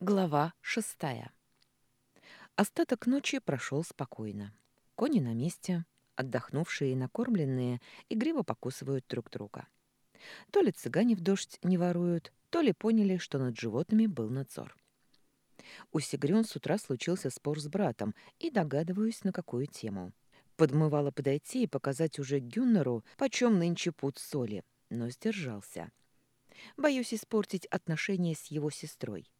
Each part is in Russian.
Глава шестая. Остаток ночи прошел спокойно. Кони на месте, отдохнувшие и накормленные, игриво покусывают друг друга. То ли цыгане в дождь не воруют, то ли поняли, что над животными был надзор. У Сигрюн с утра случился спор с братом, и догадываюсь, на какую тему. Подмывала подойти и показать уже Гюннеру, почем нынче пуд соли, но сдержался. Боюсь испортить отношения с его сестрой.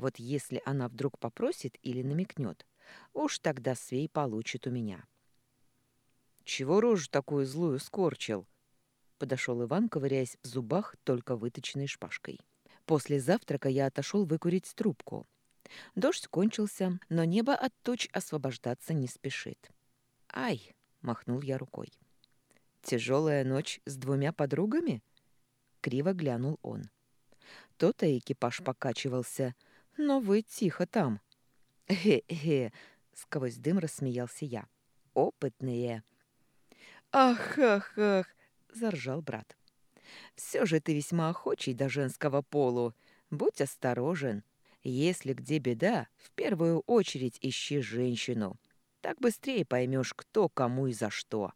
Вот если она вдруг попросит или намекнет, уж тогда Свей получит у меня. «Чего рожу такую злую скорчил?» Подошел Иван, ковыряясь в зубах только выточенной шпажкой. После завтрака я отошел выкурить трубку. Дождь кончился, но небо от туч освобождаться не спешит. «Ай!» — махнул я рукой. «Тяжелая ночь с двумя подругами?» Криво глянул он. То-то экипаж покачивался — но вы тихо там. Хе-хе, сквозь дым рассмеялся я. Опытные. Ах, ах, ах, заржал брат. Все же ты весьма охочий до женского полу. Будь осторожен. Если где беда, в первую очередь ищи женщину. Так быстрее поймешь, кто кому и за что.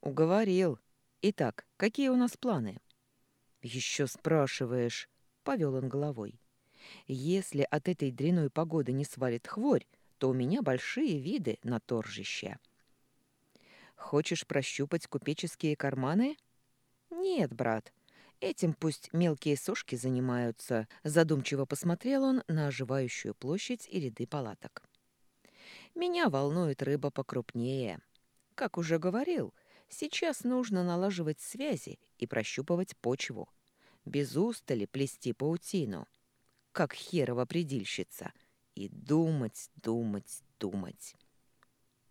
Уговорил. Итак, какие у нас планы? Еще спрашиваешь, повел он головой. Если от этой дряной погоды не свалит хворь, то у меня большие виды на торжище. Хочешь прощупать купеческие карманы? Нет, брат. Этим пусть мелкие сушки занимаются. Задумчиво посмотрел он на оживающую площадь и ряды палаток. Меня волнует рыба покрупнее. Как уже говорил, сейчас нужно налаживать связи и прощупывать почву. Без устали плести паутину как херова предильщица, и думать, думать, думать.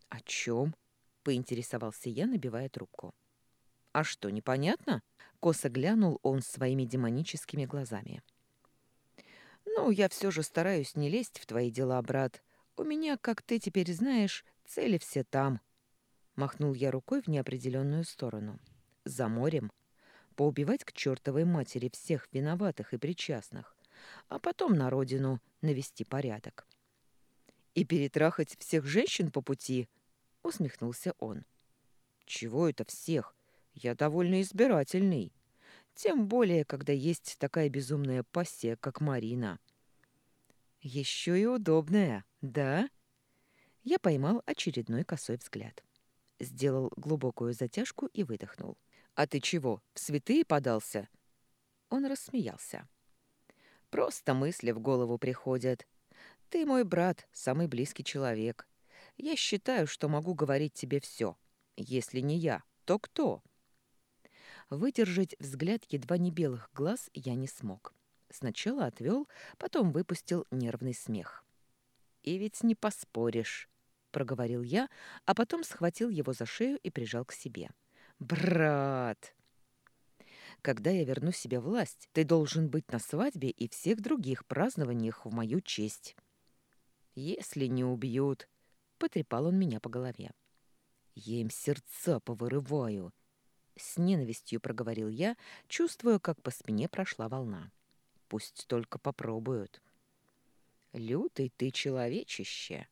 «О чем?» — поинтересовался я, набивая трубку. «А что, непонятно?» — косо глянул он своими демоническими глазами. «Ну, я все же стараюсь не лезть в твои дела, брат. У меня, как ты теперь знаешь, цели все там». Махнул я рукой в неопределенную сторону. «За морем. Поубивать к чертовой матери всех виноватых и причастных а потом на родину навести порядок. «И перетрахать всех женщин по пути?» — усмехнулся он. «Чего это всех? Я довольно избирательный. Тем более, когда есть такая безумная пассия, как Марина». «Еще и удобная, да?» Я поймал очередной косой взгляд. Сделал глубокую затяжку и выдохнул. «А ты чего, в святые подался?» Он рассмеялся. Просто мысли в голову приходят. Ты мой брат, самый близкий человек. Я считаю, что могу говорить тебе все. Если не я, то кто? Выдержать взгляд едва не белых глаз я не смог. Сначала отвел, потом выпустил нервный смех. «И ведь не поспоришь», — проговорил я, а потом схватил его за шею и прижал к себе. «Брат!» Когда я верну себе власть, ты должен быть на свадьбе и всех других празднованиях в мою честь. Если не убьют, потрепал он меня по голове. Я им сердца повырываю. С ненавистью проговорил я, чувствуя, как по спине прошла волна. Пусть только попробуют. Лютый ты человечище.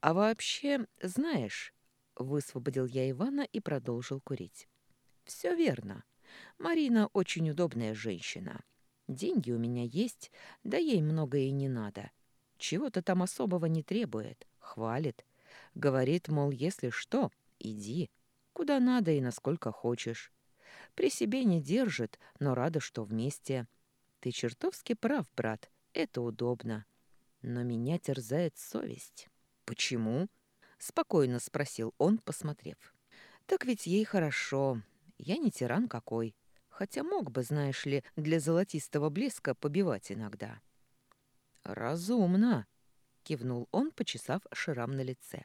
А вообще, знаешь, высвободил я Ивана и продолжил курить. Все верно. Марина очень удобная женщина. Деньги у меня есть, да ей многое и не надо. Чего-то там особого не требует, хвалит. Говорит, мол, если что, иди, куда надо и насколько хочешь. При себе не держит, но рада, что вместе. Ты чертовски прав, брат, это удобно. Но меня терзает совесть. Почему? Спокойно спросил он, посмотрев. Так ведь ей хорошо, я не тиран какой, хотя мог бы, знаешь ли, для золотистого блеска побивать иногда. «Разумно», — кивнул он, почесав шрам на лице.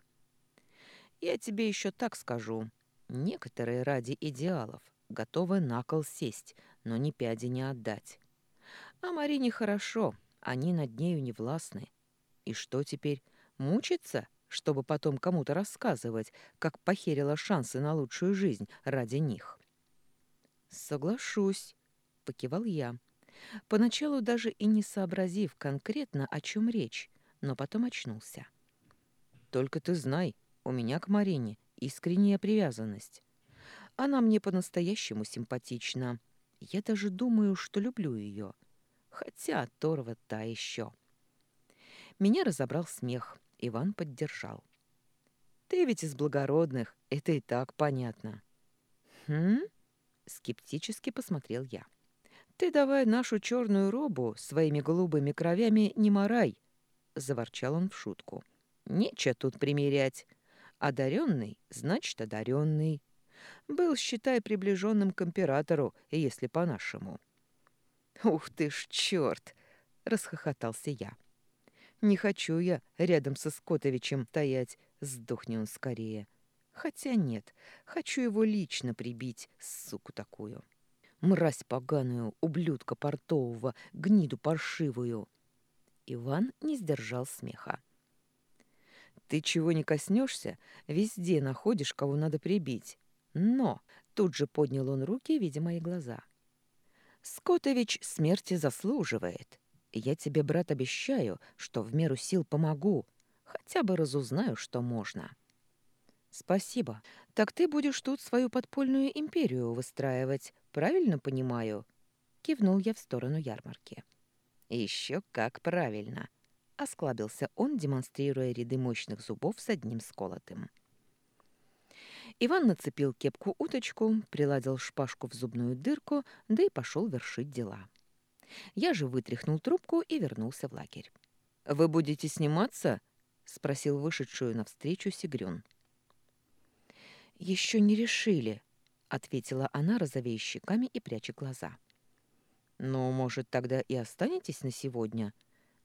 «Я тебе еще так скажу. Некоторые ради идеалов готовы на кол сесть, но ни пяди не отдать. А Марине хорошо, они над нею не властны. И что теперь, мучиться, чтобы потом кому-то рассказывать, как похерила шансы на лучшую жизнь ради них?» «Соглашусь», — покивал я. Поначалу даже и не сообразив конкретно, о чем речь, но потом очнулся. «Только ты знай, у меня к Марине искренняя привязанность. Она мне по-настоящему симпатична. Я даже думаю, что люблю ее. Хотя Торва та еще». Меня разобрал смех. Иван поддержал. «Ты ведь из благородных, это и так понятно». «Хм?» — скептически посмотрел я. «Ты давай нашу черную робу своими голубыми кровями не морай!» — заворчал он в шутку. «Нечего тут примерять. Одаренный, значит, одаренный. Был, считай, приближенным к императору, если по-нашему». «Ух ты ж, черт!» — расхохотался я. «Не хочу я рядом со Скотовичем стоять, сдохни он скорее. Хотя нет, хочу его лично прибить, суку такую. Мразь поганую, ублюдка портового, гниду паршивую. Иван не сдержал смеха. Ты чего не коснешься, везде находишь, кого надо прибить. Но тут же поднял он руки, видя мои глаза. Скотович смерти заслуживает. Я тебе, брат, обещаю, что в меру сил помогу, хотя бы разузнаю, что можно. «Спасибо. Так ты будешь тут свою подпольную империю выстраивать, правильно понимаю?» Кивнул я в сторону ярмарки. «Еще как правильно!» — осклабился он, демонстрируя ряды мощных зубов с одним сколотым. Иван нацепил кепку-уточку, приладил шпажку в зубную дырку, да и пошел вершить дела. Я же вытряхнул трубку и вернулся в лагерь. «Вы будете сниматься?» — спросил вышедшую навстречу Сигрюн. «Еще не решили», — ответила она, розовея щеками и пряча глаза. «Ну, может, тогда и останетесь на сегодня?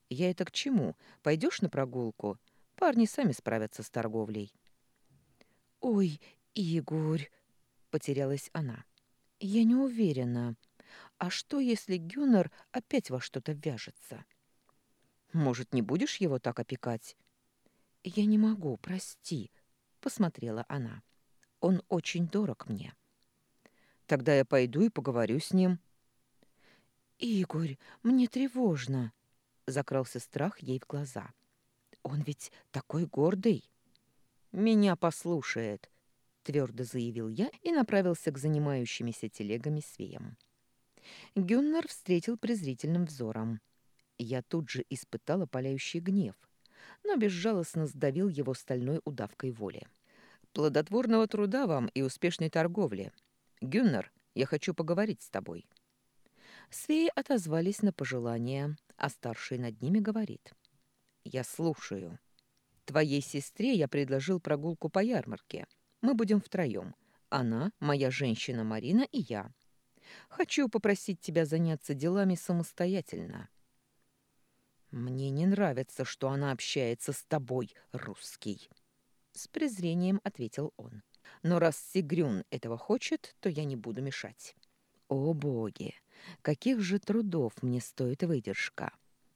Я это к чему? Пойдешь на прогулку? Парни сами справятся с торговлей». «Ой, Игорь!» — потерялась она. «Я не уверена. А что, если Гюннер опять во что-то вяжется?» «Может, не будешь его так опекать?» «Я не могу, прости», — посмотрела она. Он очень дорог мне. Тогда я пойду и поговорю с ним. Игорь, мне тревожно, закрался страх ей в глаза. Он ведь такой гордый. Меня послушает, твердо заявил я и направился к занимающимися телегами свеям. Гюннер встретил презрительным взором. Я тут же испытала паляющий гнев, но безжалостно сдавил его стальной удавкой воли. Плодотворного труда вам и успешной торговли. Гюннер, я хочу поговорить с тобой». Свеи отозвались на пожелание, а старший над ними говорит. «Я слушаю. Твоей сестре я предложил прогулку по ярмарке. Мы будем втроем. Она, моя женщина Марина и я. Хочу попросить тебя заняться делами самостоятельно». «Мне не нравится, что она общается с тобой, русский», с презрением ответил он. Но раз Сигрюн этого хочет, то я не буду мешать. О боги! Каких же трудов мне стоит выдержка!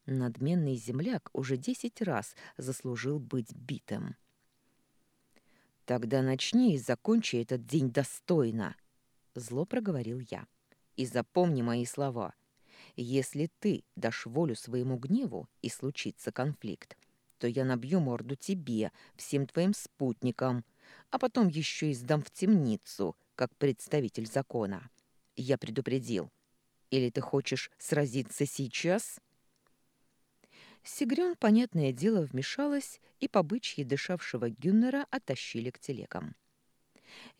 Надменный земляк уже десять раз заслужил быть битым. «Тогда начни и закончи этот день достойно», — зло проговорил я. «И запомни мои слова. Если ты дашь волю своему гневу и случится конфликт, что я набью морду тебе, всем твоим спутникам, а потом еще и сдам в темницу, как представитель закона. Я предупредил. Или ты хочешь сразиться сейчас?» Сигрён, понятное дело, вмешалась, и по бычьи дышавшего Гюннера оттащили к телегам.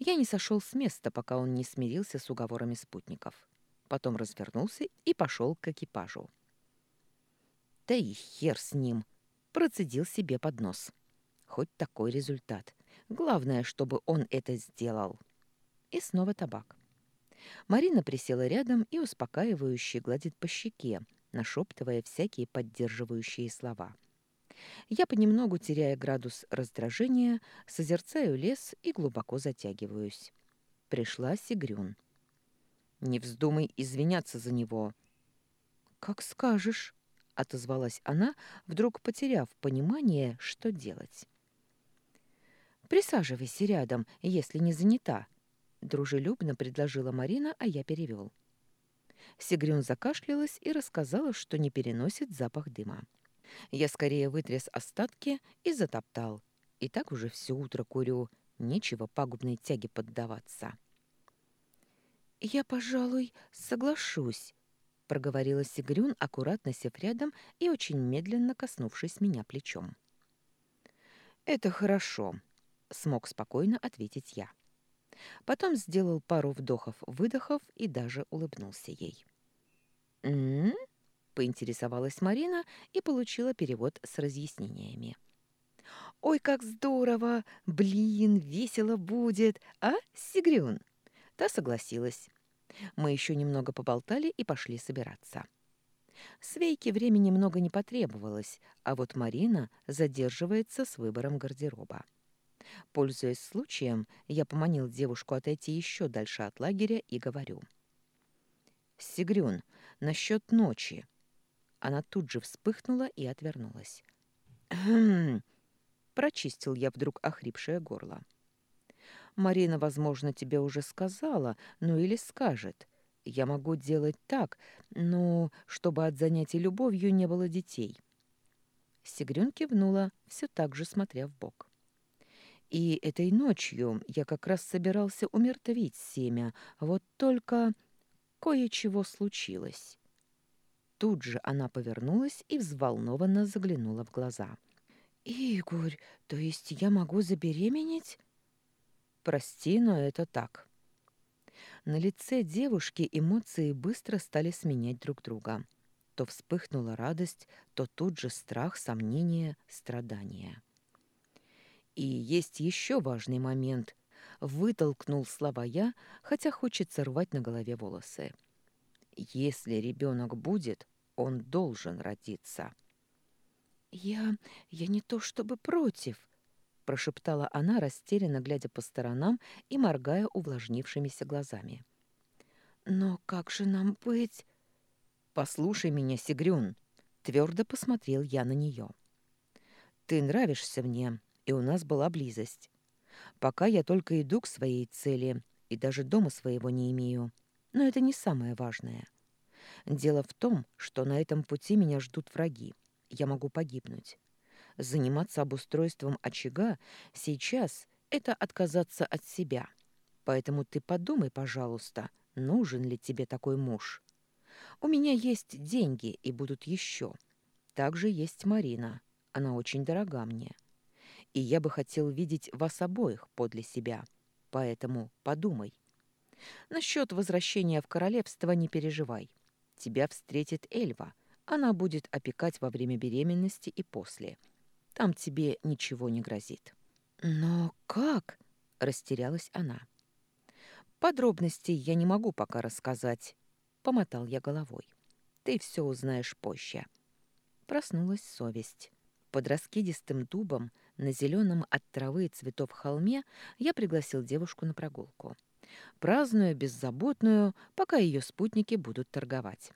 Я не сошел с места, пока он не смирился с уговорами спутников. Потом развернулся и пошел к экипажу. «Да и хер с ним!» Процедил себе под нос. Хоть такой результат. Главное, чтобы он это сделал. И снова табак. Марина присела рядом и успокаивающе гладит по щеке, нашептывая всякие поддерживающие слова. Я понемногу, теряя градус раздражения, созерцаю лес и глубоко затягиваюсь. Пришла Сигрюн. «Не вздумай извиняться за него». «Как скажешь», — отозвалась она, вдруг потеряв понимание, что делать. «Присаживайся рядом, если не занята», — дружелюбно предложила Марина, а я перевел. Сигрюн закашлялась и рассказала, что не переносит запах дыма. Я скорее вытряс остатки и затоптал. И так уже все утро курю, нечего пагубной тяге поддаваться. «Я, пожалуй, соглашусь», — проговорила Сигрюн, аккуратно сев рядом и очень медленно коснувшись меня плечом. «Это хорошо», — смог спокойно ответить я. Потом сделал пару вдохов-выдохов и даже улыбнулся ей. «М-м-м?» поинтересовалась Марина и получила перевод с разъяснениями. «Ой, как здорово! Блин, весело будет! А, Сигрюн?» Та согласилась. Мы еще немного поболтали и пошли собираться. Свейке времени много не потребовалось, а вот Марина задерживается с выбором гардероба. Пользуясь случаем, я поманил девушку отойти еще дальше от лагеря и говорю. «Сигрюн, насчет ночи». Она тут же вспыхнула и отвернулась. «Хм...» — прочистил я вдруг охрипшее горло. «Марина, возможно, тебе уже сказала, ну или скажет. Я могу делать так, но чтобы от занятий любовью не было детей». Сигрюн кивнула, все так же смотря в бок. И этой ночью я как раз собирался умертвить семя, вот только кое-чего случилось. Тут же она повернулась и взволнованно заглянула в глаза. «Игорь, то есть я могу забеременеть?» «Прости, но это так». На лице девушки эмоции быстро стали сменять друг друга. То вспыхнула радость, то тут же страх, сомнение, страдание. И есть еще важный момент. Вытолкнул слова я, хотя хочется рвать на голове волосы. Если ребенок будет, он должен родиться. «Я... я не то чтобы против», — прошептала она, растерянно глядя по сторонам и моргая увлажнившимися глазами. «Но как же нам быть...» «Послушай меня, Сигрюн», — твердо посмотрел я на нее. «Ты нравишься мне, и у нас была близость. Пока я только иду к своей цели и даже дома своего не имею. Но это не самое важное. Дело в том, что на этом пути меня ждут враги. Я могу погибнуть. Заниматься обустройством очага сейчас — это отказаться от себя. Поэтому ты подумай, пожалуйста, нужен ли тебе такой муж. У меня есть деньги и будут еще. Также есть Марина. Она очень дорога мне и я бы хотел видеть вас обоих подле себя. Поэтому подумай. Насчет возвращения в королевство не переживай. Тебя встретит Эльва. Она будет опекать во время беременности и после. Там тебе ничего не грозит». «Но как?» — растерялась она. «Подробностей я не могу пока рассказать», — помотал я головой. «Ты все узнаешь позже». Проснулась совесть. Под раскидистым дубом на зеленом от травы и цветов холме я пригласил девушку на прогулку. Праздную, беззаботную, пока ее спутники будут торговать.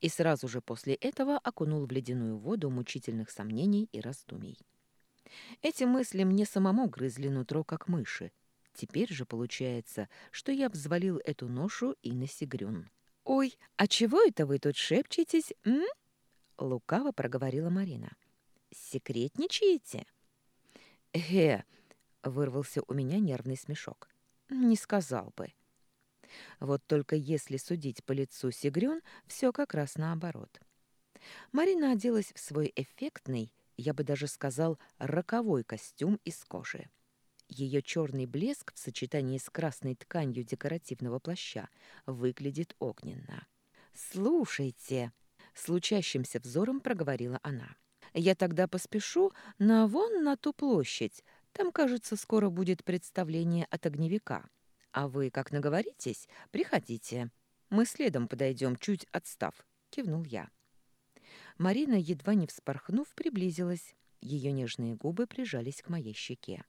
И сразу же после этого окунул в ледяную воду мучительных сомнений и раздумий. Эти мысли мне самому грызли нутро, как мыши. Теперь же получается, что я взвалил эту ношу и на Сигрюн. «Ой, а чего это вы тут шепчетесь, м?» Лукаво проговорила Марина. «Секретничаете?» «Э!» — вырвался у меня нервный смешок. «Не сказал бы». Вот только если судить по лицу Сигрён, все как раз наоборот. Марина оделась в свой эффектный, я бы даже сказал, роковой костюм из кожи. Ее черный блеск в сочетании с красной тканью декоративного плаща выглядит огненно. «Слушайте!» — с лучащимся взором проговорила она. — я тогда поспешу на вон на ту площадь. Там, кажется, скоро будет представление от огневика. А вы, как наговоритесь, приходите. Мы следом подойдем, чуть отстав», — кивнул я. Марина, едва не вспорхнув, приблизилась. Ее нежные губы прижались к моей щеке.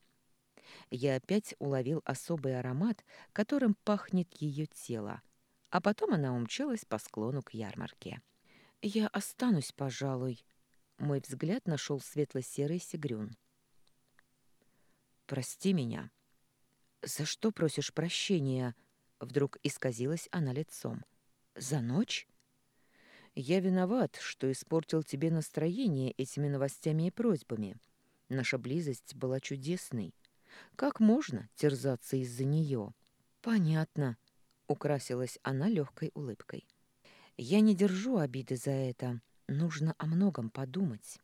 Я опять уловил особый аромат, которым пахнет ее тело, а потом она умчалась по склону к ярмарке. «Я останусь, пожалуй», мой взгляд нашел светло-серый сигрюн. «Прости меня». «За что просишь прощения?» Вдруг исказилась она лицом. За ночь? Я виноват, что испортил тебе настроение этими новостями и просьбами. Наша близость была чудесной. Как можно терзаться из-за нее? Понятно, украсилась она легкой улыбкой. Я не держу обиды за это. Нужно о многом подумать.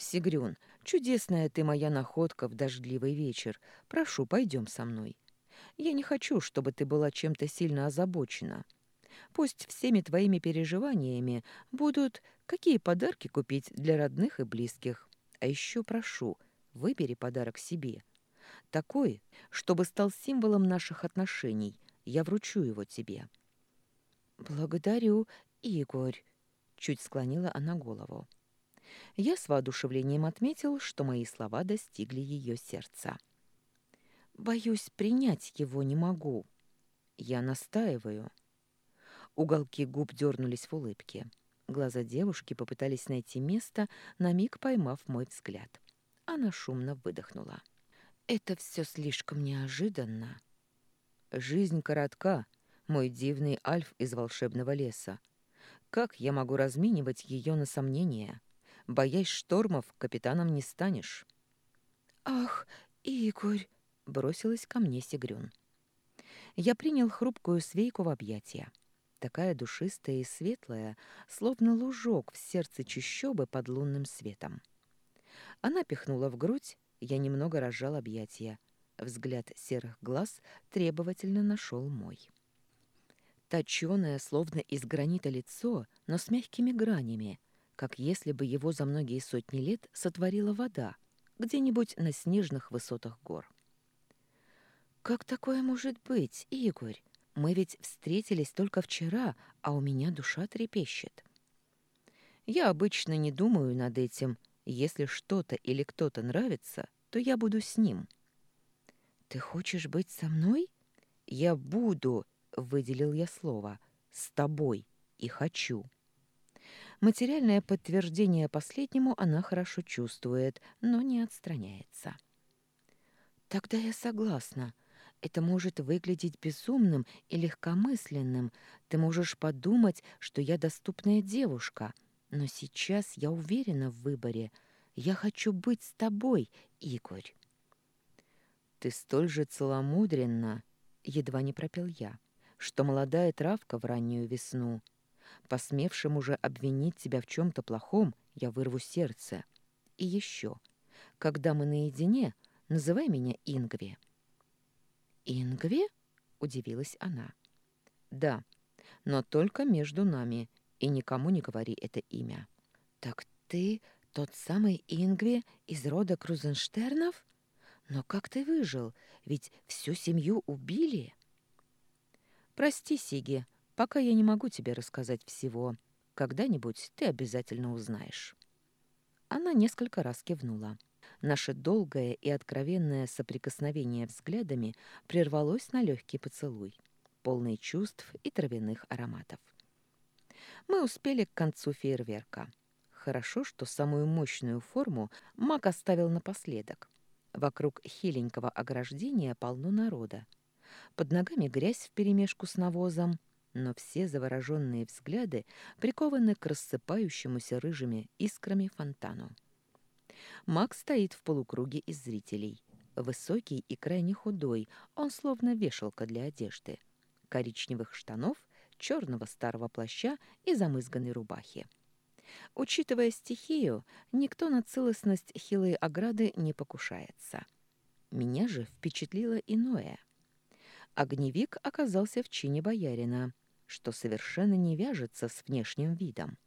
Сигрюн, чудесная ты моя находка в дождливый вечер. Прошу, пойдем со мной. Я не хочу, чтобы ты была чем-то сильно озабочена. Пусть всеми твоими переживаниями будут, какие подарки купить для родных и близких. А еще прошу, выбери подарок себе. Такой, чтобы стал символом наших отношений. Я вручу его тебе. Благодарю, Игорь. Чуть склонила она голову. Я с воодушевлением отметил, что мои слова достигли ее сердца. Боюсь, принять его не могу. Я настаиваю. Уголки губ дернулись в улыбке. Глаза девушки попытались найти место, на миг поймав мой взгляд. Она шумно выдохнула. «Это все слишком неожиданно». «Жизнь коротка, мой дивный альф из волшебного леса. Как я могу разменивать ее на сомнения? Боясь штормов, капитаном не станешь». «Ах, Игорь!» — бросилась ко мне Сигрюн. Я принял хрупкую свейку в объятия такая душистая и светлая, словно лужок в сердце чащобы под лунным светом. Она пихнула в грудь, я немного разжал объятия. Взгляд серых глаз требовательно нашел мой. Точёное, словно из гранита лицо, но с мягкими гранями, как если бы его за многие сотни лет сотворила вода где-нибудь на снежных высотах гор. «Как такое может быть, Игорь?» Мы ведь встретились только вчера, а у меня душа трепещет. Я обычно не думаю над этим. Если что-то или кто-то нравится, то я буду с ним. Ты хочешь быть со мной? Я буду, выделил я слово, с тобой и хочу. Материальное подтверждение последнему она хорошо чувствует, но не отстраняется. Тогда я согласна. Это может выглядеть безумным и легкомысленным. Ты можешь подумать, что я доступная девушка. Но сейчас я уверена в выборе. Я хочу быть с тобой, Игорь. Ты столь же целомудренна, едва не пропел я, что молодая травка в раннюю весну. Посмевшим уже обвинить тебя в чем-то плохом, я вырву сердце. И еще, когда мы наедине, называй меня Ингви. «Ингви?» — удивилась она. «Да, но только между нами, и никому не говори это имя». «Так ты тот самый Ингви из рода Крузенштернов? Но как ты выжил? Ведь всю семью убили». «Прости, Сиги, пока я не могу тебе рассказать всего. Когда-нибудь ты обязательно узнаешь». Она несколько раз кивнула. Наше долгое и откровенное соприкосновение взглядами прервалось на легкий поцелуй, полный чувств и травяных ароматов. Мы успели к концу фейерверка. Хорошо, что самую мощную форму маг оставил напоследок. Вокруг хиленького ограждения полно народа. Под ногами грязь вперемешку с навозом, но все завороженные взгляды прикованы к рассыпающемуся рыжими искрами фонтану. Макс стоит в полукруге из зрителей. Высокий и крайне худой, он словно вешалка для одежды. Коричневых штанов, черного старого плаща и замызганной рубахи. Учитывая стихию, никто на целостность хилой ограды не покушается. Меня же впечатлило иное. Огневик оказался в чине боярина, что совершенно не вяжется с внешним видом.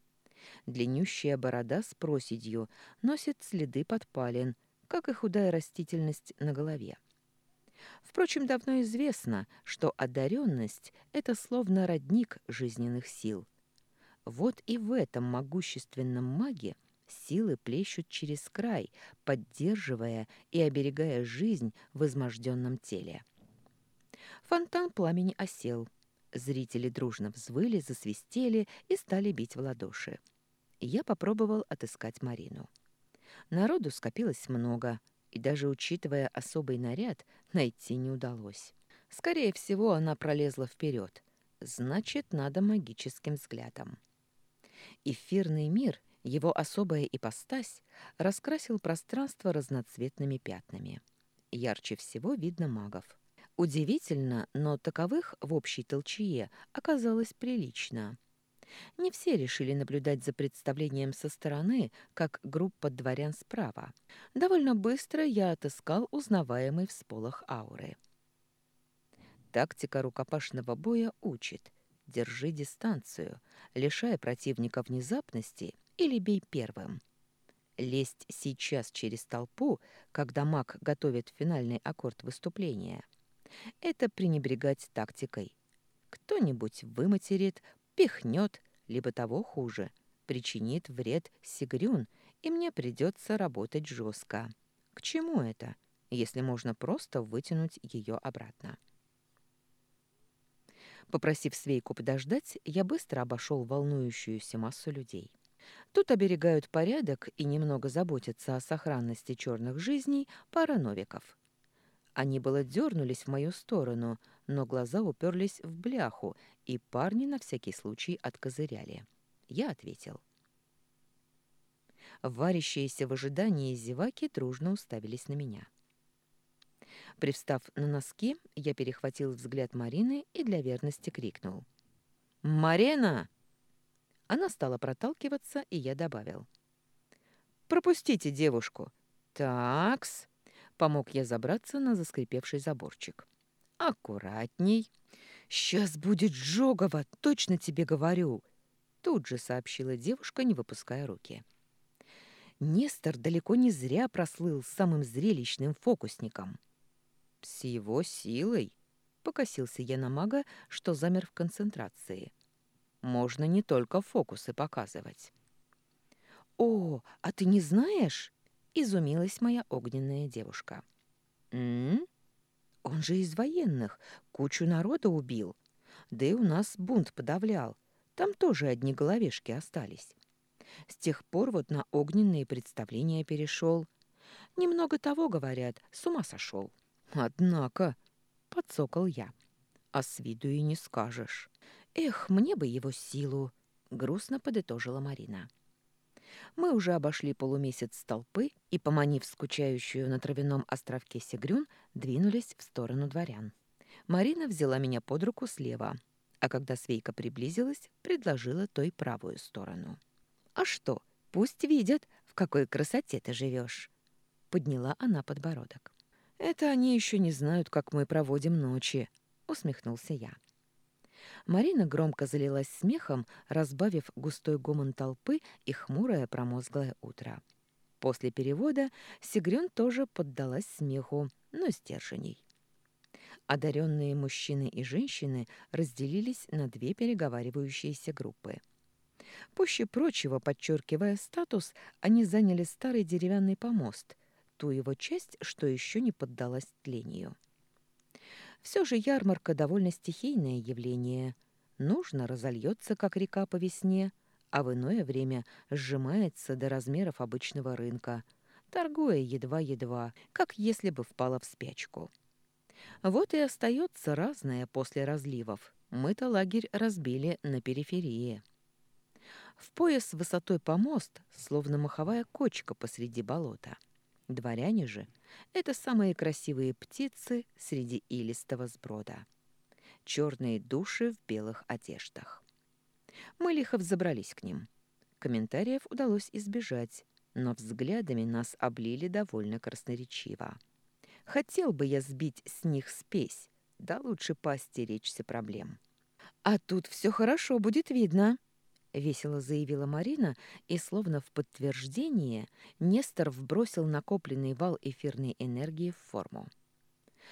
Длиннющая борода с проседью носит следы подпалин, как и худая растительность на голове. Впрочем, давно известно, что одаренность — это словно родник жизненных сил. Вот и в этом могущественном маге силы плещут через край, поддерживая и оберегая жизнь в изможденном теле. Фонтан пламени осел. Зрители дружно взвыли, засвистели и стали бить в ладоши я попробовал отыскать Марину. Народу скопилось много, и даже учитывая особый наряд, найти не удалось. Скорее всего, она пролезла вперед. Значит, надо магическим взглядом. Эфирный мир, его особая ипостась, раскрасил пространство разноцветными пятнами. Ярче всего видно магов. Удивительно, но таковых в общей толчее оказалось прилично. Не все решили наблюдать за представлением со стороны, как группа дворян справа. Довольно быстро я отыскал узнаваемый всполох ауры. Тактика рукопашного боя учит – держи дистанцию, лишая противника внезапности или бей первым. Лезть сейчас через толпу, когда маг готовит финальный аккорд выступления – это пренебрегать тактикой. Кто-нибудь выматерит, пихнет, либо того хуже, причинит вред Сигрюн, и мне придется работать жестко. К чему это, если можно просто вытянуть ее обратно? Попросив Свейку подождать, я быстро обошел волнующуюся массу людей. Тут оберегают порядок и немного заботятся о сохранности черных жизней пара новиков. Они было дернулись в мою сторону, но глаза уперлись в бляху, и парни на всякий случай откозыряли. Я ответил. Варящиеся в ожидании зеваки дружно уставились на меня. — Привстав на носки, я перехватил взгляд Марины и для верности крикнул. «Марина!» Она стала проталкиваться, и я добавил. «Пропустите девушку!» «Такс!» — помог я забраться на заскрипевший заборчик. «Аккуратней!» «Сейчас будет жогово, точно тебе говорю!» Тут же сообщила девушка, не выпуская руки. Нестор далеко не зря прослыл самым зрелищным фокусником — с его силой, покосился я на мага, что замер в концентрации. Можно не только фокусы показывать. О, а ты не знаешь? Изумилась моя огненная девушка. М? Он же из военных, кучу народа убил. Да и у нас бунт подавлял. Там тоже одни головешки остались. С тех пор вот на огненные представления перешел. Немного того, говорят, с ума сошел. Однако, подсокол я. А с виду и не скажешь. Эх, мне бы его силу, грустно подытожила Марина. Мы уже обошли полумесяц толпы и, поманив скучающую на травяном островке Сигрюн, двинулись в сторону дворян. Марина взяла меня под руку слева, а когда Свейка приблизилась, предложила той правую сторону. «А что, пусть видят, в какой красоте ты живешь!» Подняла она подбородок. «Это они еще не знают, как мы проводим ночи», — усмехнулся я. Марина громко залилась смехом, разбавив густой гомон толпы и хмурое промозглое утро. После перевода Сигрён тоже поддалась смеху, но стерженей. Одаренные мужчины и женщины разделились на две переговаривающиеся группы. Пуще прочего, подчеркивая статус, они заняли старый деревянный помост — ту его часть, что еще не поддалась тлению. Все же ярмарка довольно стихийное явление. Нужно разольется, как река по весне, а в иное время сжимается до размеров обычного рынка, торгуя едва-едва, как если бы впала в спячку. Вот и остается разное после разливов. Мы-то лагерь разбили на периферии. В пояс высотой помост, словно маховая кочка посреди болота — Дворяне же — это самые красивые птицы среди илистого сброда. Черные души в белых одеждах. Мы лихо взобрались к ним. Комментариев удалось избежать, но взглядами нас облили довольно красноречиво. Хотел бы я сбить с них спесь, да лучше постеречься проблем. А тут все хорошо будет видно, — весело заявила Марина, и, словно в подтверждение, Нестор вбросил накопленный вал эфирной энергии в форму.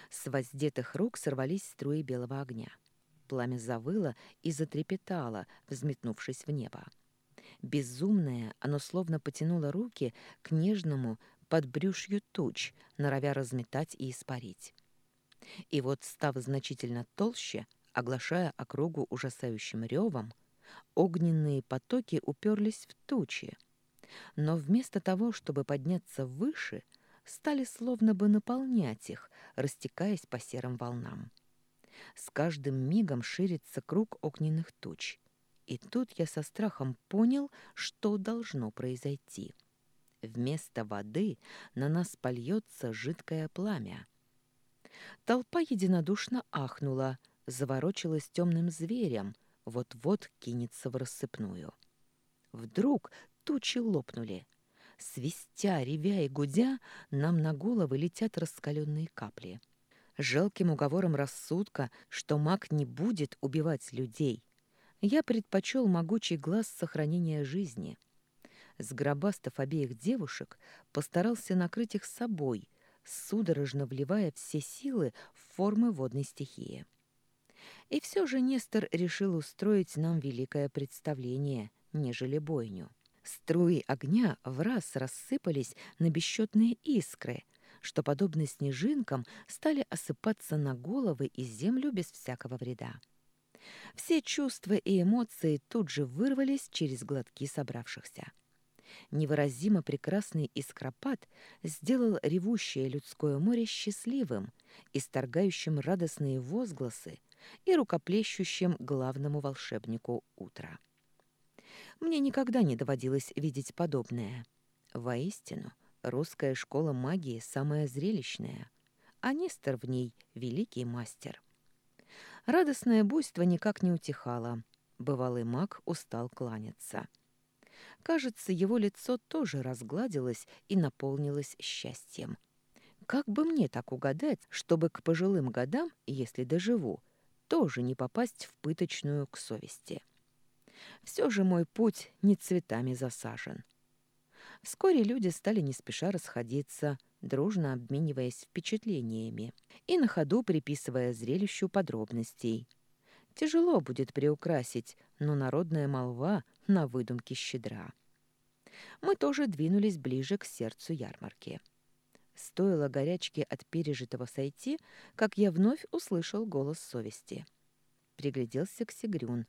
С воздетых рук сорвались струи белого огня. Пламя завыло и затрепетало, взметнувшись в небо. Безумное, оно словно потянуло руки к нежному подбрюшью туч, норовя разметать и испарить. И вот, став значительно толще, оглашая округу ужасающим ревом, Огненные потоки уперлись в тучи, но вместо того, чтобы подняться выше, стали словно бы наполнять их, растекаясь по серым волнам. С каждым мигом ширится круг огненных туч. И тут я со страхом понял, что должно произойти. Вместо воды на нас польется жидкое пламя. Толпа единодушно ахнула, заворочилась темным зверем, вот-вот кинется в рассыпную. Вдруг тучи лопнули. Свистя, ревя и гудя, нам на головы летят раскаленные капли. Жалким уговором рассудка, что маг не будет убивать людей, я предпочел могучий глаз сохранения жизни. Сгробастав обеих девушек, постарался накрыть их собой, судорожно вливая все силы в формы водной стихии. И все же Нестор решил устроить нам великое представление, нежели бойню. Струи огня в раз рассыпались на бесчетные искры, что, подобно снежинкам, стали осыпаться на головы и землю без всякого вреда. Все чувства и эмоции тут же вырвались через глотки собравшихся. Невыразимо прекрасный искропат сделал ревущее людское море счастливым, исторгающим радостные возгласы и рукоплещущим главному волшебнику утра. Мне никогда не доводилось видеть подобное. Воистину, русская школа магии самая зрелищная, а Нестор в ней — великий мастер. Радостное буйство никак не утихало. Бывалый маг устал кланяться. Кажется, его лицо тоже разгладилось и наполнилось счастьем. Как бы мне так угадать, чтобы к пожилым годам, если доживу, тоже не попасть в пыточную к совести? Все же мой путь не цветами засажен. Вскоре люди стали не спеша расходиться, дружно обмениваясь впечатлениями и на ходу приписывая зрелищу подробностей. Тяжело будет приукрасить, но народная молва на выдумке щедра. Мы тоже двинулись ближе к сердцу ярмарки. Стоило горячке от пережитого сойти, как я вновь услышал голос совести. Пригляделся к Сигрюн.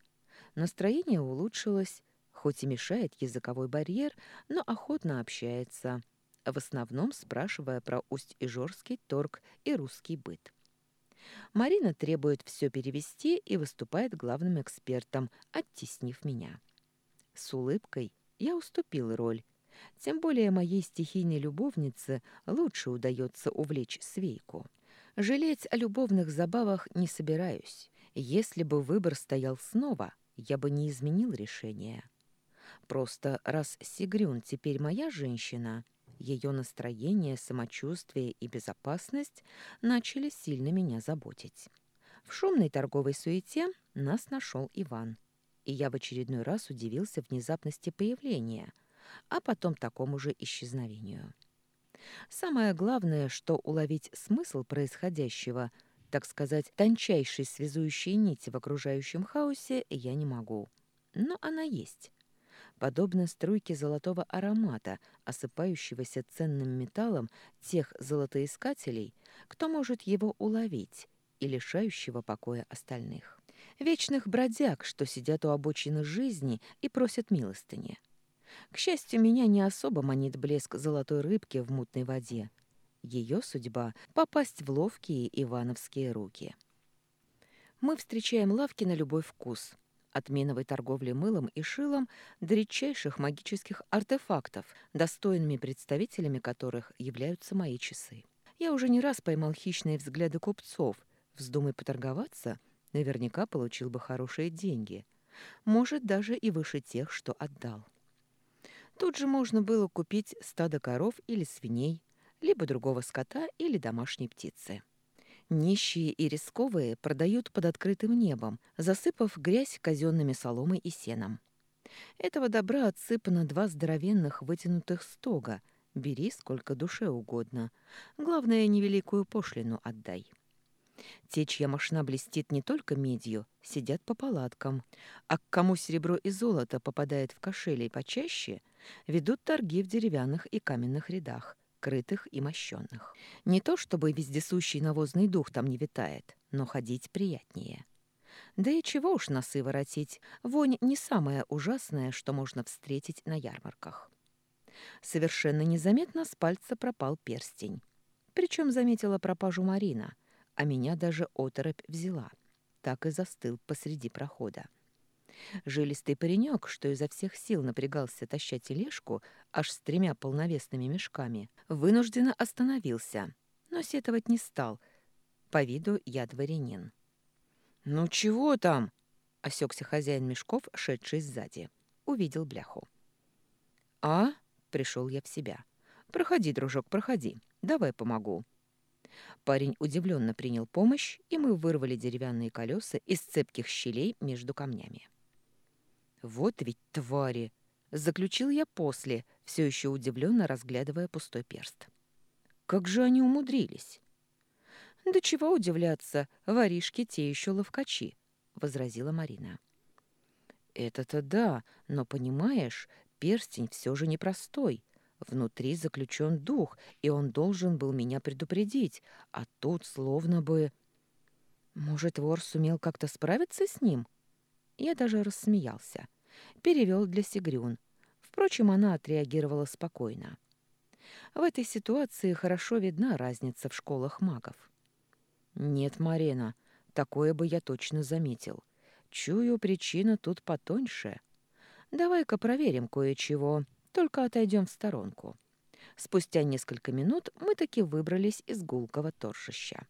Настроение улучшилось, хоть и мешает языковой барьер, но охотно общается, в основном спрашивая про Усть-Ижорский торг и русский быт. Марина требует все перевести и выступает главным экспертом, оттеснив меня. С улыбкой я уступил роль, тем более моей стихийной любовнице лучше удается увлечь свейку. Жалеть о любовных забавах не собираюсь. Если бы выбор стоял снова, я бы не изменил решение. Просто раз Сигрюн теперь моя женщина, ее настроение, самочувствие и безопасность начали сильно меня заботить. В шумной торговой суете нас нашел Иван, и я в очередной раз удивился внезапности появления, а потом такому же исчезновению. Самое главное, что уловить смысл происходящего, так сказать, тончайшей связующей нити в окружающем хаосе, я не могу. Но она есть подобно струйке золотого аромата, осыпающегося ценным металлом тех золотоискателей, кто может его уловить, и лишающего покоя остальных. Вечных бродяг, что сидят у обочины жизни и просят милостыни. К счастью, меня не особо манит блеск золотой рыбки в мутной воде. Ее судьба — попасть в ловкие ивановские руки. Мы встречаем лавки на любой вкус, от миновой торговли мылом и шилом до редчайших магических артефактов, достойными представителями которых являются мои часы. Я уже не раз поймал хищные взгляды купцов. Вздумай поторговаться, наверняка получил бы хорошие деньги. Может, даже и выше тех, что отдал. Тут же можно было купить стадо коров или свиней, либо другого скота или домашней птицы. Нищие и рисковые продают под открытым небом, засыпав грязь казенными соломой и сеном. Этого добра отсыпано два здоровенных вытянутых стога. Бери сколько душе угодно. Главное, невеликую пошлину отдай. Те, чья мошна блестит не только медью, сидят по палаткам, а к кому серебро и золото попадает в кошелей почаще, ведут торги в деревянных и каменных рядах, крытых и мощенных. Не то чтобы вездесущий навозный дух там не витает, но ходить приятнее. Да и чего уж носы воротить, вонь не самое ужасное, что можно встретить на ярмарках. Совершенно незаметно с пальца пропал перстень. Причем заметила пропажу Марина, а меня даже оторопь взяла. так и застыл посреди прохода. Жилистый паренек, что изо всех сил напрягался тащать тележку аж с тремя полновесными мешками, вынужденно остановился, но сетовать не стал. По виду я дворянин. «Ну чего там?» — осекся хозяин мешков, шедший сзади. Увидел бляху. «А?» — пришел я в себя. «Проходи, дружок, проходи. Давай помогу». Парень удивленно принял помощь, и мы вырвали деревянные колеса из цепких щелей между камнями. «Вот ведь твари!» — заключил я после, все еще удивленно разглядывая пустой перст. «Как же они умудрились?» «Да чего удивляться, воришки те еще ловкачи», — возразила Марина. «Это-то да, но, понимаешь, перстень все же непростой. Внутри заключен дух, и он должен был меня предупредить, а тут словно бы...» «Может, вор сумел как-то справиться с ним?» Я даже рассмеялся. Перевел для Сигрюн. Впрочем, она отреагировала спокойно. В этой ситуации хорошо видна разница в школах магов. «Нет, Марина, такое бы я точно заметил. Чую, причина тут потоньше. Давай-ка проверим кое-чего, только отойдем в сторонку». Спустя несколько минут мы таки выбрались из гулкого торжища.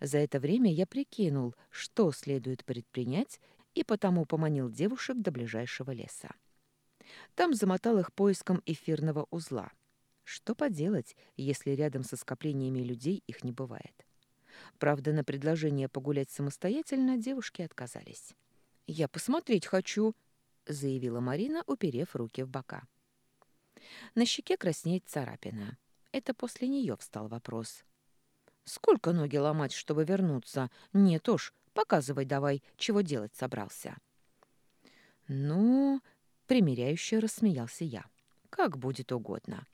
За это время я прикинул, что следует предпринять, и потому поманил девушек до ближайшего леса. Там замотал их поиском эфирного узла. Что поделать, если рядом со скоплениями людей их не бывает? Правда, на предложение погулять самостоятельно девушки отказались. «Я посмотреть хочу», — заявила Марина, уперев руки в бока. На щеке краснеет царапина. Это после нее встал вопрос. «Сколько ноги ломать, чтобы вернуться? Нет уж, Показывай давай, чего делать собрался». «Ну...» — примиряюще рассмеялся я. «Как будет угодно».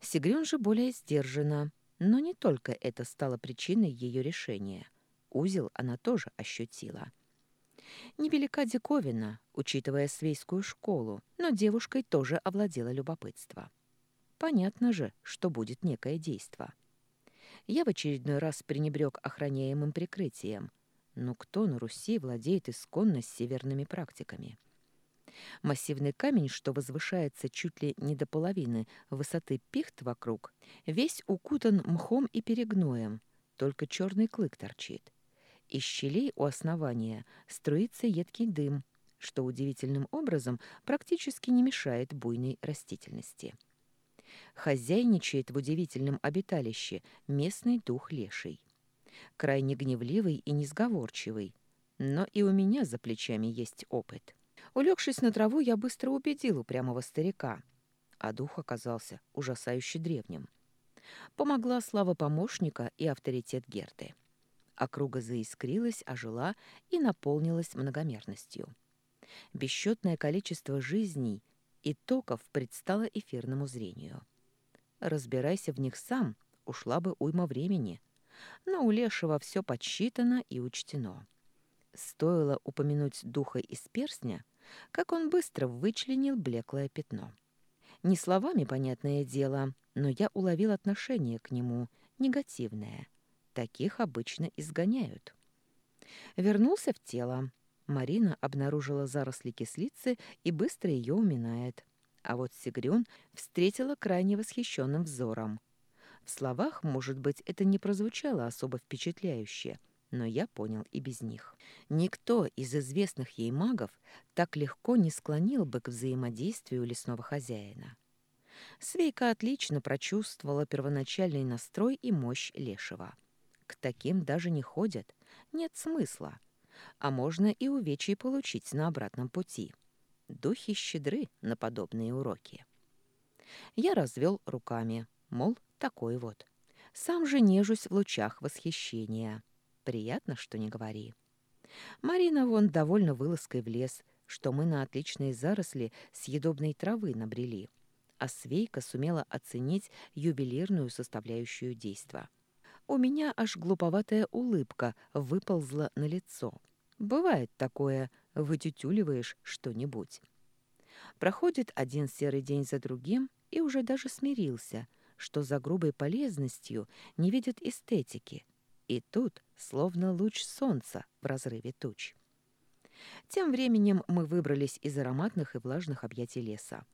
Сигрюн же более сдержана, но не только это стало причиной ее решения. Узел она тоже ощутила. Невелика диковина, учитывая свейскую школу, но девушкой тоже овладело любопытство. Понятно же, что будет некое действо. Я в очередной раз пренебрег охраняемым прикрытием, но кто на Руси владеет исконно северными практиками? Массивный камень, что возвышается чуть ли не до половины высоты пихт вокруг, весь укутан мхом и перегноем, только черный клык торчит. Из щелей у основания струится едкий дым, что удивительным образом практически не мешает буйной растительности. Хозяйничает в удивительном обиталище местный дух леший крайне гневливый и несговорчивый, но и у меня за плечами есть опыт. Улегшись на траву, я быстро убедил упрямого старика, а дух оказался ужасающе древним. Помогла слава помощника и авторитет Герты. Округа заискрилась, ожила и наполнилась многомерностью. Бесчетное количество жизней и токов предстало эфирному зрению. Разбирайся в них сам, ушла бы уйма времени, но у Лешего все подсчитано и учтено. Стоило упомянуть духа из перстня, как он быстро вычленил блеклое пятно. Не словами, понятное дело, но я уловил отношение к нему, негативное. Таких обычно изгоняют. Вернулся в тело. Марина обнаружила заросли кислицы и быстро ее уминает. А вот Сигрюн встретила крайне восхищенным взором. В словах, может быть, это не прозвучало особо впечатляюще, но я понял и без них. Никто из известных ей магов так легко не склонил бы к взаимодействию лесного хозяина. Свейка отлично прочувствовала первоначальный настрой и мощь Лешего. К таким даже не ходят, нет смысла. А можно и увечья получить на обратном пути. Духи щедры на подобные уроки. Я развел руками, мол, такой вот. Сам же нежусь в лучах восхищения. Приятно, что не говори. Марина вон довольно вылазкой в лес, что мы на отличные заросли съедобной травы набрели, а Свейка сумела оценить ювелирную составляющую действа. У меня аж глуповатая улыбка выползла на лицо. Бывает такое, вытютюливаешь что-нибудь. Проходит один серый день за другим, и уже даже смирился — что за грубой полезностью не видят эстетики. И тут словно луч солнца в разрыве туч. Тем временем мы выбрались из ароматных и влажных объятий леса.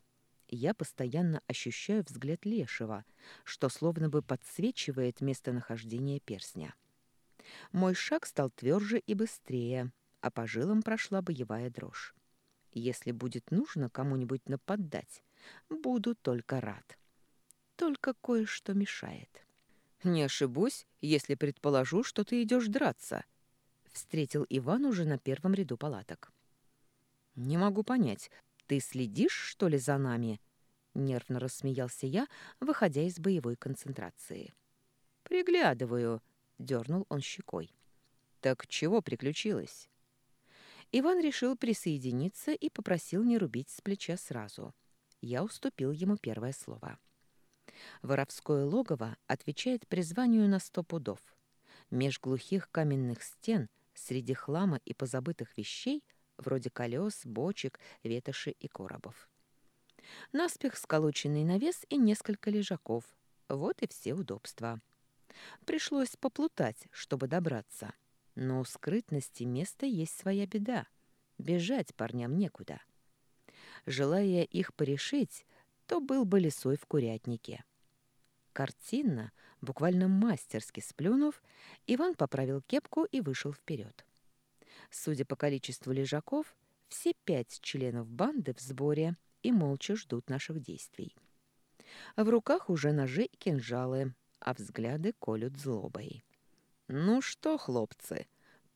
Я постоянно ощущаю взгляд лешего, что словно бы подсвечивает местонахождение перстня. Мой шаг стал тверже и быстрее, а по жилам прошла боевая дрожь. Если будет нужно кому-нибудь нападать, буду только рад. Только кое-что мешает. Не ошибусь, если предположу, что ты идешь драться. Встретил Иван уже на первом ряду палаток. Не могу понять, ты следишь, что ли, за нами? Нервно рассмеялся я, выходя из боевой концентрации. Приглядываю, дернул он щекой. Так чего приключилось? Иван решил присоединиться и попросил не рубить с плеча сразу. Я уступил ему первое слово. Воровское логово отвечает призванию на сто пудов. Меж глухих каменных стен, среди хлама и позабытых вещей, вроде колес, бочек, ветоши и коробов. Наспех сколоченный навес и несколько лежаков. Вот и все удобства. Пришлось поплутать, чтобы добраться. Но у скрытности места есть своя беда. Бежать парням некуда. Желая их порешить, то был бы лисой в курятнике. Картинно, буквально мастерски сплюнув, Иван поправил кепку и вышел вперед. Судя по количеству лежаков, все пять членов банды в сборе и молча ждут наших действий. В руках уже ножи и кинжалы, а взгляды колют злобой. «Ну что, хлопцы,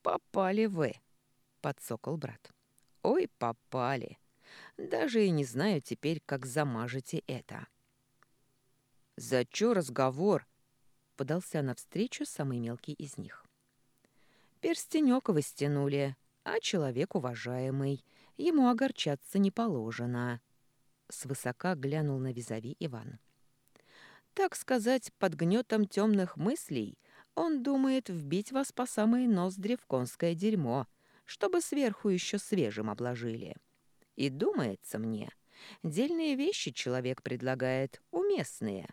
попали вы!» — подсокол брат. «Ой, попали! Даже и не знаю теперь, как замажете это». «За разговор?» — подался навстречу самый мелкий из них. «Перстенёк вы стянули, а человек уважаемый, ему огорчаться не положено». Свысока глянул на визави Иван. «Так сказать, под гнетом темных мыслей — он думает вбить вас по самые ноздри в конское дерьмо, чтобы сверху еще свежим обложили. И думается мне, дельные вещи человек предлагает, уместные.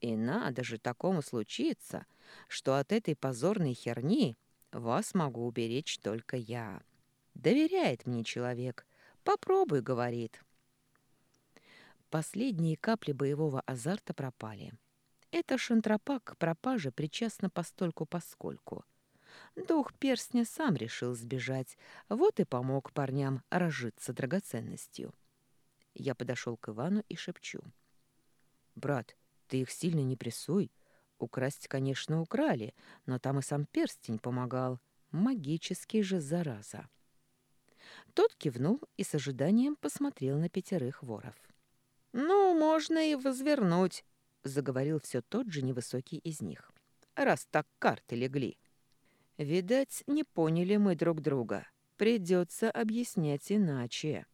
И надо же такому случиться, что от этой позорной херни вас могу уберечь только я. Доверяет мне человек. Попробуй, говорит. Последние капли боевого азарта пропали. Эта шантропа к пропаже причастна постольку-поскольку. Дух перстня сам решил сбежать, вот и помог парням разжиться драгоценностью. Я подошел к Ивану и шепчу. «Брат, ты их сильно не прессуй. Украсть, конечно, украли, но там и сам перстень помогал. Магический же, зараза!» Тот кивнул и с ожиданием посмотрел на пятерых воров. «Ну, можно и возвернуть», — заговорил все тот же невысокий из них. «Раз так карты легли». «Видать, не поняли мы друг друга. Придется объяснять иначе».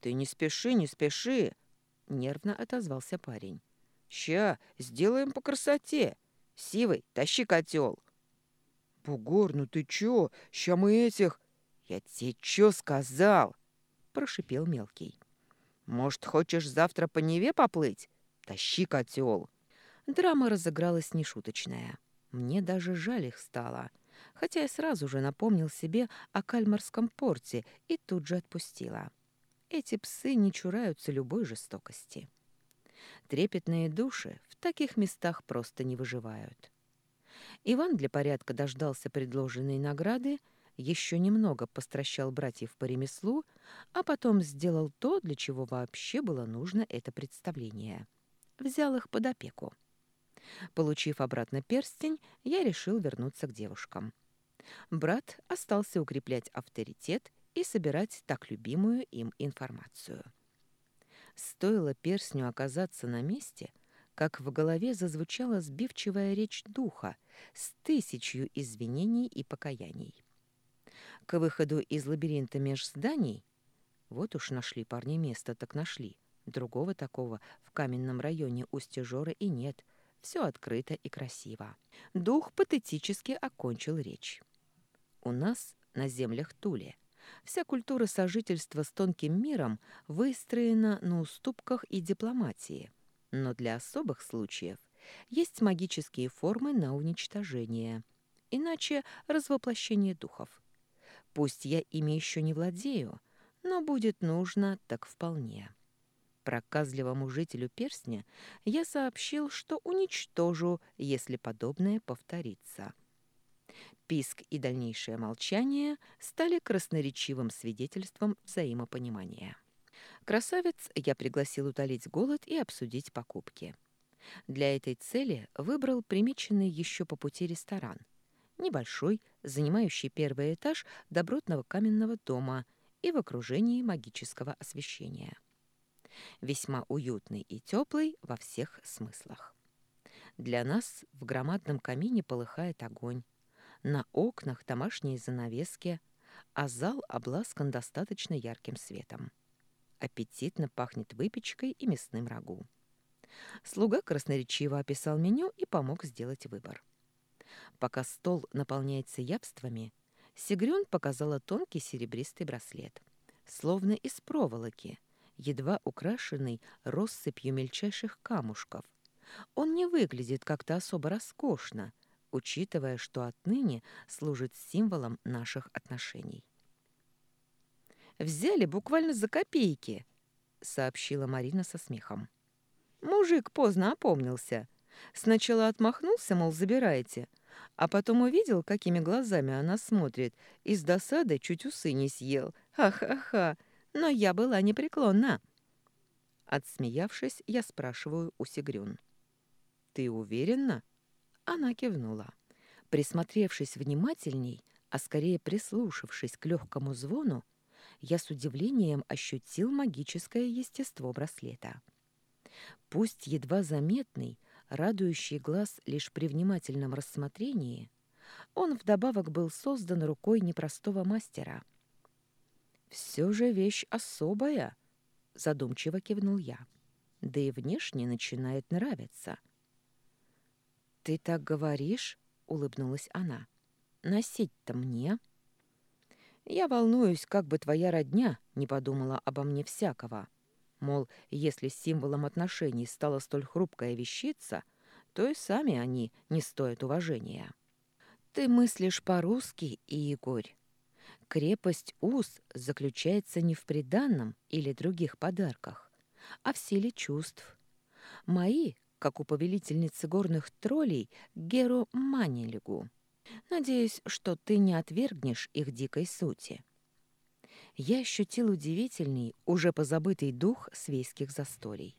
«Ты не спеши, не спеши!» — нервно отозвался парень. «Ща, сделаем по красоте. Сивый, тащи котел. «Бугор, ну ты чё? Ща мы этих...» «Я тебе чё сказал?» — прошипел мелкий. «Может, хочешь завтра по Неве поплыть? Тащи котел. Драма разыгралась нешуточная. Мне даже жаль их стало, хотя я сразу же напомнил себе о Кальмарском порте и тут же отпустила. Эти псы не чураются любой жестокости. Трепетные души в таких местах просто не выживают. Иван для порядка дождался предложенной награды, еще немного постращал братьев по ремеслу, а потом сделал то, для чего вообще было нужно это представление — взял их под опеку. Получив обратно перстень, я решил вернуться к девушкам. Брат остался укреплять авторитет и собирать так любимую им информацию. Стоило перстню оказаться на месте, как в голове зазвучала сбивчивая речь духа с тысячью извинений и покаяний. К выходу из лабиринта меж зданий вот уж нашли парни место, так нашли — Другого такого в каменном районе Устья-Жора и нет. Все открыто и красиво. Дух патетически окончил речь. У нас на землях Туле вся культура сожительства с тонким миром выстроена на уступках и дипломатии. Но для особых случаев есть магические формы на уничтожение. иначе развоплощение духов. Пусть я ими еще не владею, но будет нужно, так вполне. Проказливому жителю перстня я сообщил, что уничтожу, если подобное повторится. Писк и дальнейшее молчание стали красноречивым свидетельством взаимопонимания. Красавец я пригласил утолить голод и обсудить покупки. Для этой цели выбрал примеченный еще по пути ресторан. Небольшой, занимающий первый этаж добротного каменного дома и в окружении магического освещения. Весьма уютный и теплый во всех смыслах. Для нас в громадном камине полыхает огонь. На окнах домашние занавески, а зал обласкан достаточно ярким светом. Аппетитно пахнет выпечкой и мясным рагу. Слуга красноречиво описал меню и помог сделать выбор. Пока стол наполняется явствами, Сигрюн показала тонкий серебристый браслет, словно из проволоки, едва украшенный россыпью мельчайших камушков. Он не выглядит как-то особо роскошно, учитывая, что отныне служит символом наших отношений. «Взяли буквально за копейки», — сообщила Марина со смехом. Мужик поздно опомнился. Сначала отмахнулся, мол, забирайте, а потом увидел, какими глазами она смотрит, и с досады чуть усы не съел. Ха-ха-ха! Но я была непреклонна. Отсмеявшись, я спрашиваю у Сигрюн. «Ты уверена?» Она кивнула. Присмотревшись внимательней, а скорее прислушавшись к легкому звону, я с удивлением ощутил магическое естество браслета. Пусть едва заметный, радующий глаз лишь при внимательном рассмотрении, он вдобавок был создан рукой непростого мастера. «Все же вещь особая», — задумчиво кивнул я. «Да и внешне начинает нравиться». «Ты так говоришь?» — улыбнулась она. «Носить-то мне?» «Я волнуюсь, как бы твоя родня не подумала обо мне всякого», Мол, если символом отношений стала столь хрупкая вещица, то и сами они не стоят уважения. Ты мыслишь по-русски, Игорь. Крепость уз заключается не в приданном или других подарках, а в силе чувств. Мои, как у повелительницы горных троллей, Геру Манилигу. Надеюсь, что ты не отвергнешь их дикой сути я ощутил удивительный, уже позабытый дух свейских застолий.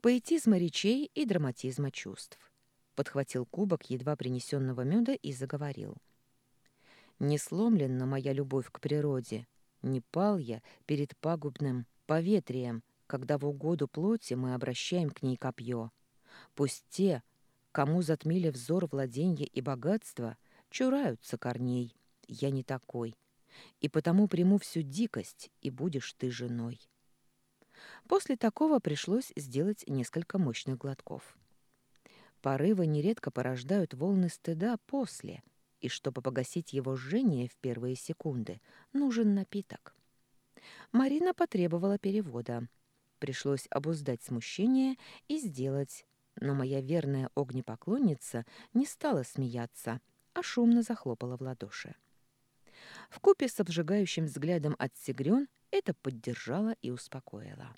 Поэтизма речей и драматизма чувств. Подхватил кубок едва принесенного меда и заговорил. «Не сломлена моя любовь к природе, не пал я перед пагубным поветрием, когда в угоду плоти мы обращаем к ней копье. Пусть те, кому затмили взор владенья и богатства, чураются корней. Я не такой и потому приму всю дикость, и будешь ты женой. После такого пришлось сделать несколько мощных глотков. Порывы нередко порождают волны стыда после, и чтобы погасить его жжение в первые секунды, нужен напиток. Марина потребовала перевода. Пришлось обуздать смущение и сделать, но моя верная огнепоклонница не стала смеяться, а шумно захлопала в ладоши. Вкупе с обжигающим взглядом от Сигрён это поддержало и успокоило.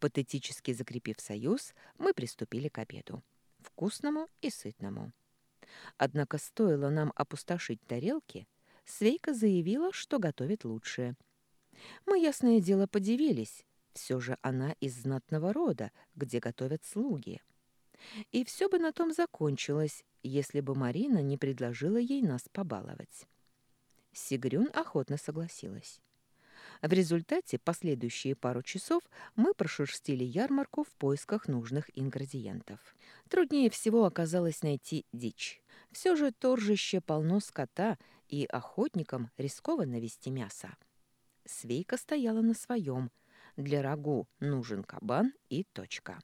Патетически закрепив союз, мы приступили к обеду. Вкусному и сытному. Однако стоило нам опустошить тарелки, Свейка заявила, что готовит лучше. Мы, ясное дело, подивились. Все же она из знатного рода, где готовят слуги. И все бы на том закончилось, если бы Марина не предложила ей нас побаловать. Сигрюн охотно согласилась. В результате последующие пару часов мы прошерстили ярмарку в поисках нужных ингредиентов. Труднее всего оказалось найти дичь. Все же торжище полно скота, и охотникам рискованно вести мясо. Свейка стояла на своем. Для рагу нужен кабан и точка.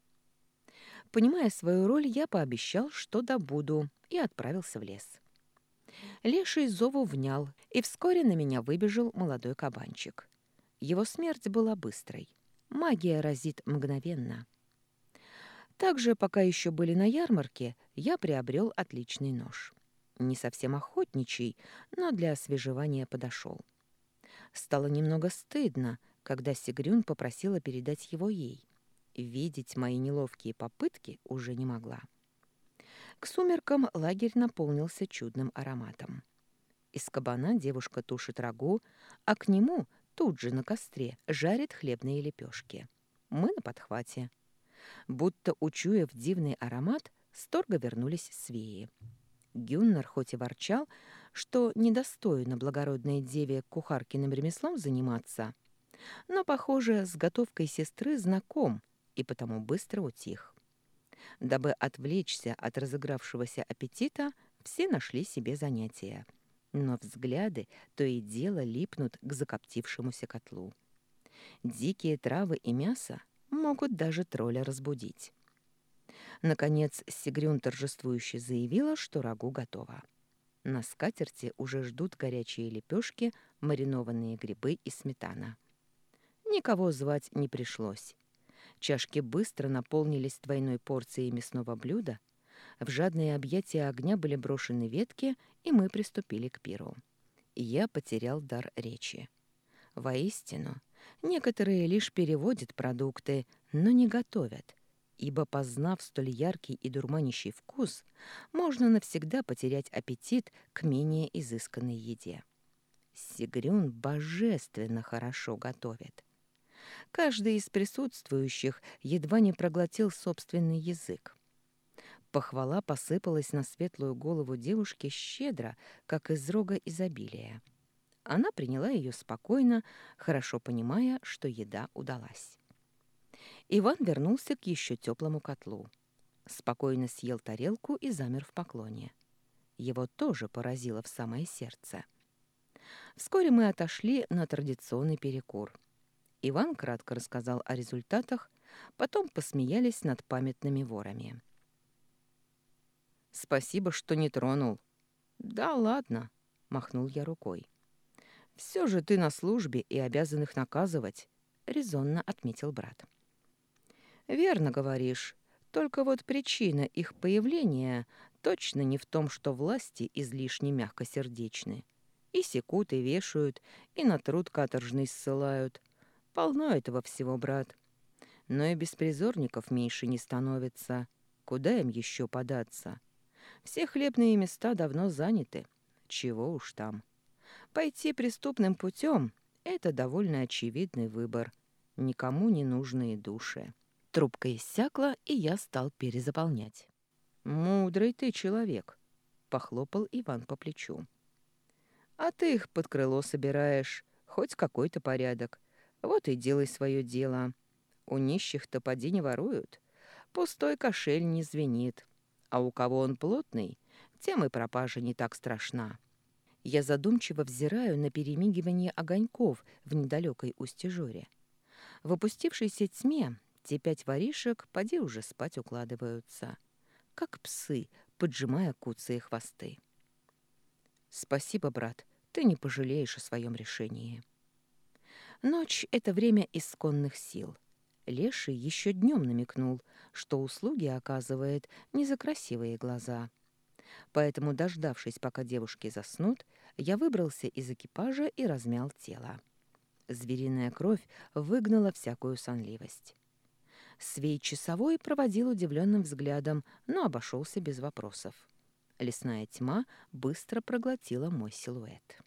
Понимая свою роль, я пообещал, что добуду, и отправился в лес. Леший зову внял, и вскоре на меня выбежал молодой кабанчик. Его смерть была быстрой. Магия разит мгновенно. Также, пока еще были на ярмарке, я приобрел отличный нож. Не совсем охотничий, но для освежевания подошел. Стало немного стыдно, когда Сигрюн попросила передать его ей. Видеть мои неловкие попытки уже не могла. К сумеркам лагерь наполнился чудным ароматом. Из кабана девушка тушит рагу, а к нему тут же на костре жарит хлебные лепешки. Мы на подхвате. Будто учуяв дивный аромат, сторго вернулись свеи. Гюннер хоть и ворчал, что недостойно благородной деве кухаркиным ремеслом заниматься, но, похоже, с готовкой сестры знаком и потому быстро утих. Дабы отвлечься от разыгравшегося аппетита, все нашли себе занятия. Но взгляды то и дело липнут к закоптившемуся котлу. Дикие травы и мясо могут даже тролля разбудить. Наконец Сигрюн торжествующе заявила, что рагу готово. На скатерти уже ждут горячие лепешки, маринованные грибы и сметана. Никого звать не пришлось. Чашки быстро наполнились двойной порцией мясного блюда, в жадные объятия огня были брошены ветки, и мы приступили к пиру. Я потерял дар речи. Воистину, некоторые лишь переводят продукты, но не готовят, ибо, познав столь яркий и дурманящий вкус, можно навсегда потерять аппетит к менее изысканной еде. Сигрюн божественно хорошо готовит. Каждый из присутствующих едва не проглотил собственный язык. Похвала посыпалась на светлую голову девушки щедро, как из рога изобилия. Она приняла ее спокойно, хорошо понимая, что еда удалась. Иван вернулся к еще теплому котлу. Спокойно съел тарелку и замер в поклоне. Его тоже поразило в самое сердце. Вскоре мы отошли на традиционный перекур — Иван кратко рассказал о результатах, потом посмеялись над памятными ворами. «Спасибо, что не тронул». «Да ладно», — махнул я рукой. «Все же ты на службе и обязан их наказывать», — резонно отметил брат. «Верно говоришь. Только вот причина их появления точно не в том, что власти излишне мягкосердечны. И секут, и вешают, и на труд каторжный ссылают, Полно этого всего, брат. Но и беспризорников меньше не становится. Куда им еще податься? Все хлебные места давно заняты. Чего уж там. Пойти преступным путем — это довольно очевидный выбор. Никому не нужные души. Трубка иссякла, и я стал перезаполнять. «Мудрый ты человек», — похлопал Иван по плечу. «А ты их под крыло собираешь, хоть какой-то порядок. Вот и делай свое дело. У нищих-то поди не воруют. Пустой кошель не звенит. А у кого он плотный, тем и пропажа не так страшна. Я задумчиво взираю на перемигивание огоньков в недалекой устежоре. В опустившейся тьме те пять воришек поди уже спать укладываются, как псы, поджимая куцые хвосты. «Спасибо, брат, ты не пожалеешь о своем решении». Ночь — это время исконных сил. Леший еще днем намекнул, что услуги оказывает не за красивые глаза. Поэтому, дождавшись, пока девушки заснут, я выбрался из экипажа и размял тело. Звериная кровь выгнала всякую сонливость. Свей часовой проводил удивленным взглядом, но обошелся без вопросов. Лесная тьма быстро проглотила мой силуэт.